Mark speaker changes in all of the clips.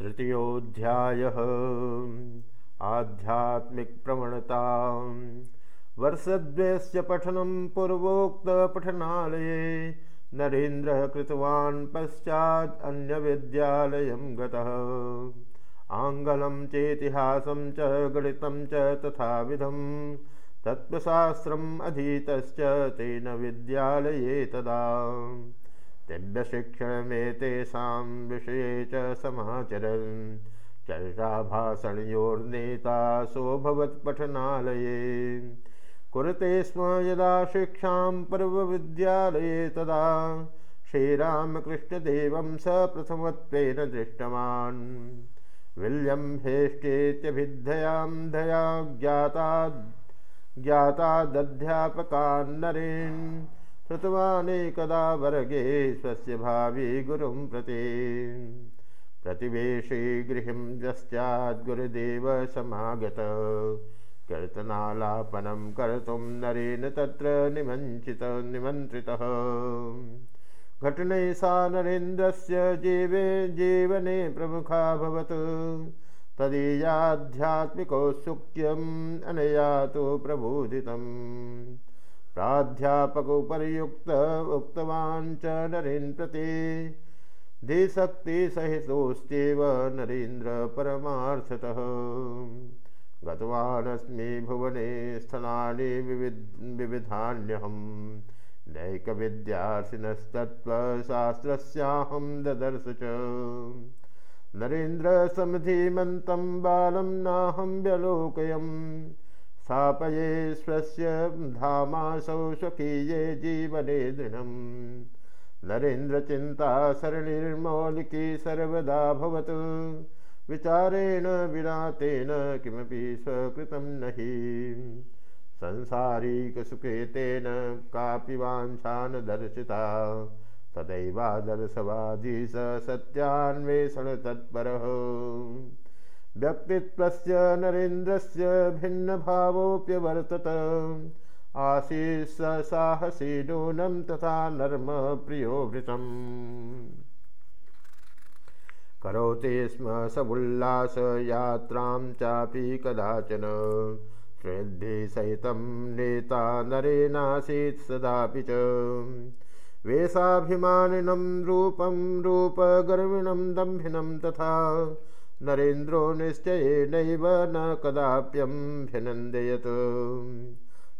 Speaker 1: तृतीयोऽध्यायः। आध्यात्मिकप्रवणता वर्षद्वयस्य पठनं पूर्वोक्तपठनालये नरेन्द्रः कृतवान् पश्चात् अन्यविद्यालयं गतः। आङ्गलं चेतिहासं च गणितं च तथाविधं तत्त्वशास्त्रम् अधीतश्च तेन विद्यालये तदा दिव्यशिक्षणमेतेषां विषये च समाचरन्। चर्चाभाषणयोर्नेता सोऽभवत्पठनालये कुरुते स्म यदा शिक्षां पर्वविद्यालये तदा श्रीरामकृष्णदेवं स प्रथमत्वेन दृष्टवान्। विल्यं हेष्टेत्यभिधयां धया ज्ञाता ज्ञातादध्यापकान्नरेन् कृतवानेकदा वर्गे स्वस्य भावी गुरुं प्रति। प्रतिवेशी गृहं यश्चाद्गुरुदेव समागत। कीर्तनालापनं कर्तुं नरेण तत्र निमञ्चित निमन्त्रितः। घटनैषा नरेन्द्रस्य जीवे जीवने प्रमुखाभवत् तदीयाध्यात्मिकौत्सुक्यम् अनया तु प्रबोधितम् प्राध्यापकोपर्युक्त उक्तवान् च नरेन् प्रति धीशक्तिसहितोऽस्त्येव नरेन्द्रपरमार्थतः गतवानस्मि भुवने स्थलानि विविध विविधान्यहं नैकविद्यार्थिनस्तत्त्वशास्त्रस्याहं ददर्श च। नरेन्द्रसमधीमन्तं बालं नाहं व्यलोकयम् स्थापये स्वस्य धामासौ स्वकीये जीवने दृढम् नरेन्द्रचिन्ता सरणिर्मौलिकी सर्वदा भवतु। विचारेण विना तेन किमपि स्वकृतं न हि संसारिकसुखे तेन कापि वाञ्छा न दर्शिता। तदैवादर्शवादी स सत्यान्वेषणतत्परः व्यक्तित्वस्य नरेन्द्रस्य भिन्नभावोऽप्यवर्तत। आसीत् स साहसी नूनं तथा नर्म प्रियो भृतम् करोति स्म समुल्लासयात्रां चापि कदाचन। श्रद्धेसहितं नेता नरेणासीत् सदापि च। वेशाभिमानिनं रूपं रूपगर्विणं दम्भिनं तथा नरेन्द्रो निश्चयेनैव न कदाप्यम्भ्यनन्दयत्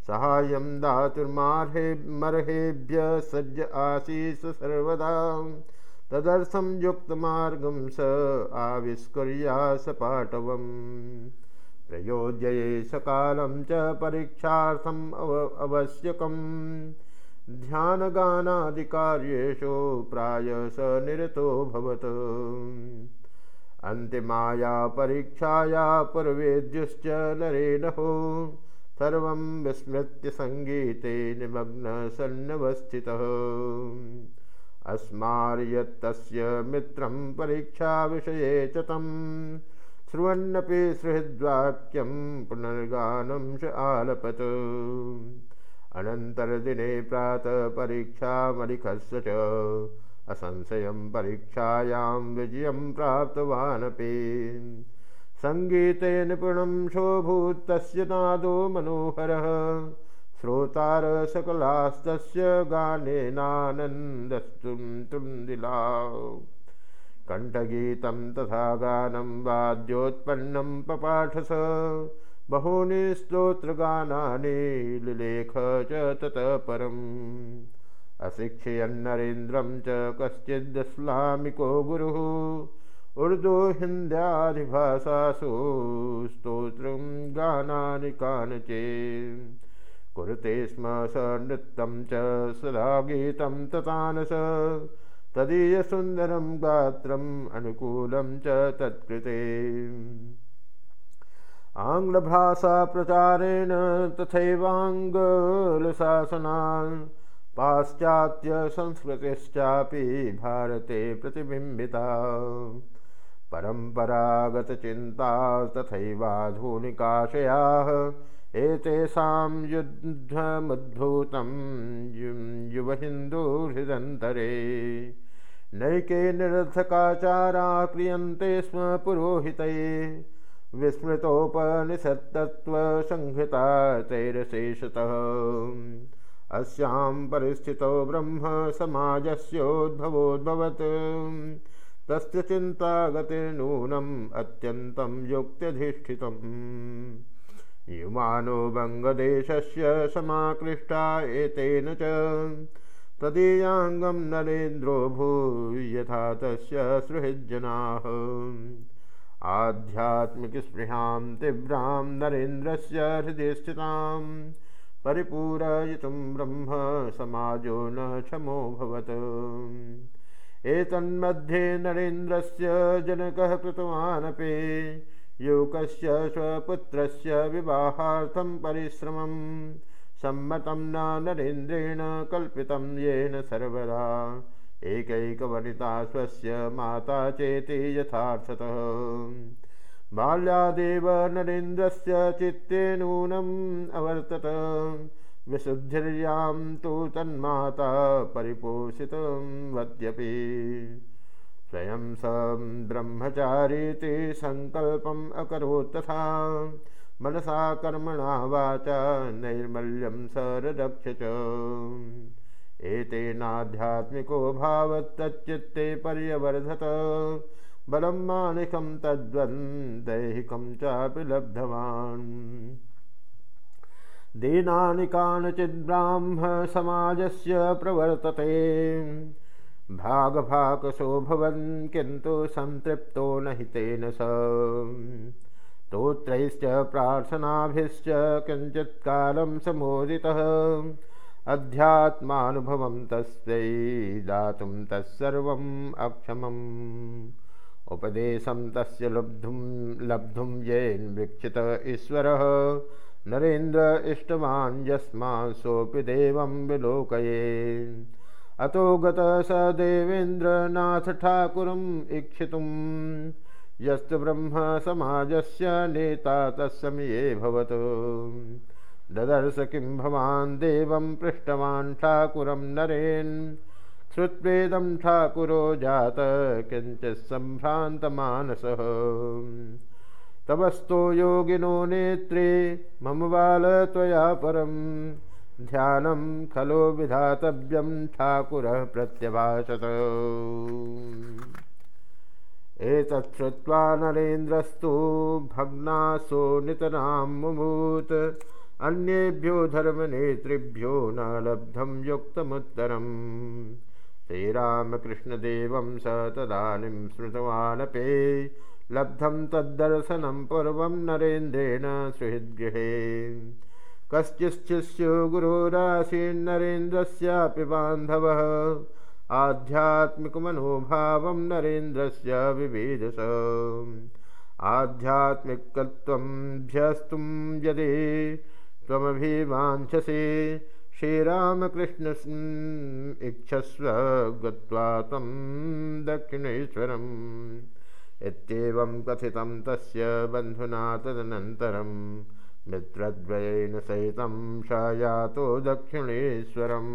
Speaker 1: साहाय्यं दातुर्मार्हे मर्हेभ्य सज्ज आसीत् सर्वदा। तदर्थं युक्तमार्गं स आविष्कुर्या प्रयोज्ये सकालं च परीक्षार्थम् अव आवश्यकं ध्यानगानादिकार्येषु प्राय स निरतो भवत् अन्तिमाया परीक्षाया पूर्वेद्युश्च नरेणहो सर्वं विस्मृत्य सङ्गीते निमग्नसन्नवस्थितः। अस्मार्यत्तस्य मित्रं परीक्षाविषये च तं शृण्वन्नपि सुहृद्वाक्यं पुनर्गानं च आलपत्। अनन्तरदिने प्रातः परीक्षामलिखस्य च असंशयं परीक्षायां विजयं प्राप्तवानपि। सङ्गीते निपुणं शोभूत्तस्य नादो मनोहरः। श्रोतारसकलास्तस्य गानेनानन्दस्तुं तुन्दिला कण्ठगीतं तथा गानं वाद्योत्पन्नं पपाठस। बहूनि स्तोत्रगानानि लिलेख च ततः परम् अशिक्षयन्नरेन्द्रं च कश्चिद्स्लामिको गुरुः उर्दू हिन्द्यादिभाषासु स्तोत्रं गानानि कानचे। कुरुते स्म स नृत्तं च सदा गीतं ततानस तदीयसुन्दरं गात्रम् अनुकूलं च तत्कृते। आङ्ग्लभाषाप्रचारेण तथैवाङ्गलशासनान् पाश्चात्यसंस्कृतिश्चापि भारते प्रतिबिम्बिता। परम्परागतचिन्ता तथैवाधुनिकाशयाः एतेषां युद्धमुद्भूतं युवहिन्दुहृदन्तरे। नैके निरर्थकाचारा क्रियन्ते स्म पुरोहितये। विस्मृतोपनिषत्तत्त्वसंहिता तैरशेषतः अस्यां परिस्थितौ ब्रह्म समाजस्योद्भवोद्भवत्। तस्य चिन्ता गतिर्नूनम् अत्यन्तं युक्त्यधिष्ठितम् युमानो बङ्गदेशस्य समाकृष्टा एतेन च। तदीयाङ्गं नरेन्द्रो भूयथा तस्य सुहृज्जनाः। आध्यात्मिकस्पृहां तीव्रां नरेन्द्रस्य हृदि स्थितां परिपूरयितुं ब्रह्म समाजो न क्षमोऽभवत् एतन्मध्ये नरेन्द्रस्य जनकः कृतवानपि युवकस्य स्वपुत्रस्य विवाहार्थं परिश्रमं सम्मतं न नरेन्द्रेण कल्पितं येन सर्वदा। एकैकवनिता स्वस्य माता चेति यथार्थतः बाल्यादेव नरेन्द्रस्य चित्ते नूनम् अवर्तत। विशुद्धिर्यां तु तन्माता परिपोषितं वद्यपि। स्वयं स ब्रह्मचारीति सङ्कल्पम् अकरोत् तथा। मनसा कर्मणा वाचा नैर्मल्यं सरदक्ष च एतेनाध्यात्मिको भावत्तच्चित्ते पर्यवर्धत बलं मानिकं तद्वन्द्दैहिकं चापि लब्धवान्। दीनानि कानचिद्ब्राह्मसमाजस्य प्रवर्तते। भागभाकसो भवन् किन्तु सन्तृप्तो न हितेन स। स्तोत्रैश्च प्रार्थनाभिश्च किञ्चित्कालं समोदितः। अध्यात्मानुभवं तस्यै दातुं तत्सर्वम् अक्षमम् उपदेशं तस्य लब्धुं लब्धुं येन्वीक्षित ईश्वरः। नरेन्द्र इष्टवान् यस्मात् सोऽपि देवं विलोकये। अतो गतः स देवेन्द्रनाथ ठाकुरम् इक्षितुं यस्तु ब्रह्मसमाजस्य नेता तत्समये भवतु। ददर्श किं भवान् देवं पृष्टवान् ठाकुरं नरेन् श्रुत्वेदं ठाकुरो जात किञ्चित् सम्भ्रान्तमानसः। तवस्तो योगिनो नेत्रे मम बाल त्वया परं। ध्यानं खलो विधातव्यं ठाकुरः प्रत्यभाषत। एतत् श्रुत्वा नरेन्द्रस्तु भग्नासो नितरां मुमूत् अन्येभ्यो धर्मनेतृभ्यो न लब्धं युक्तमुत्तरम् श्रीरामकृष्णदेवं स तदानीं स्मृतवानपि लब्धं तद्दर्शनं पूर्वं नरेन्द्रेण सुहृद्गृहे। कश्चिच्छिष्यो गुरोरासीन्नरेन्द्रस्यापि बान्धवः आध्यात्मिकमनोभावं नरेन्द्रस्य विविधस आध्यात्मिकत्वं यदि त्वमभिवाञ्छसि श्रीरामकृष्ण इच्छस्व गत्वा तं दक्षिणेश्वरम्। इत्येवं कथितं तस्य बन्धुना तदनन्तरं मित्रद्वयेन सहितं स यातो दक्षिणेश्वरम्